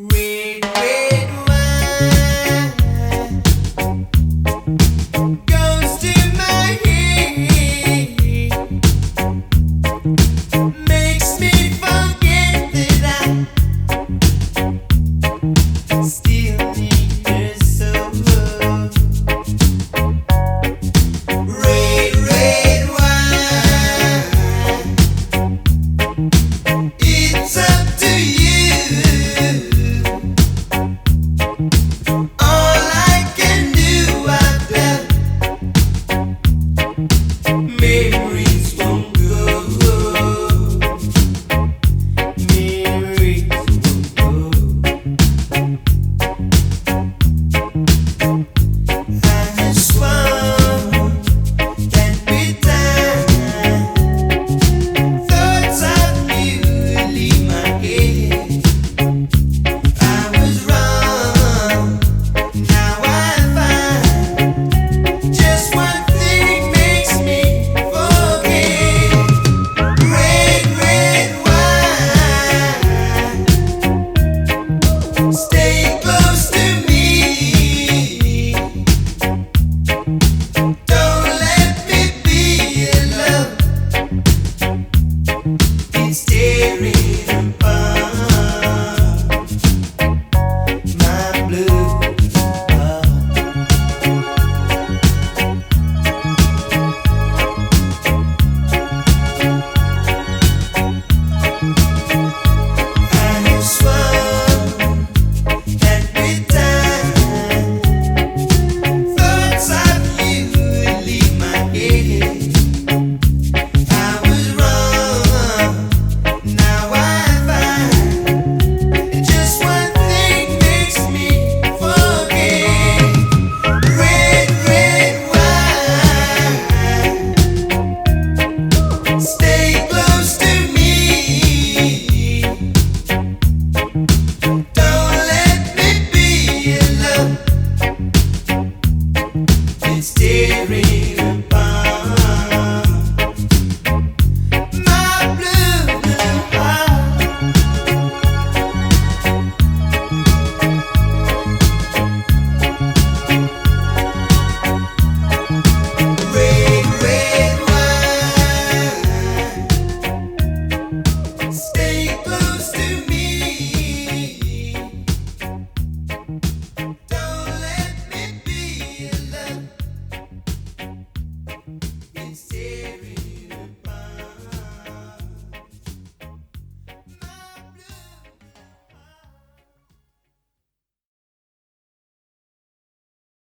Wait, wait,